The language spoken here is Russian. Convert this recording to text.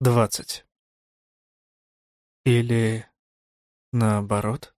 двадцать. Или наоборот?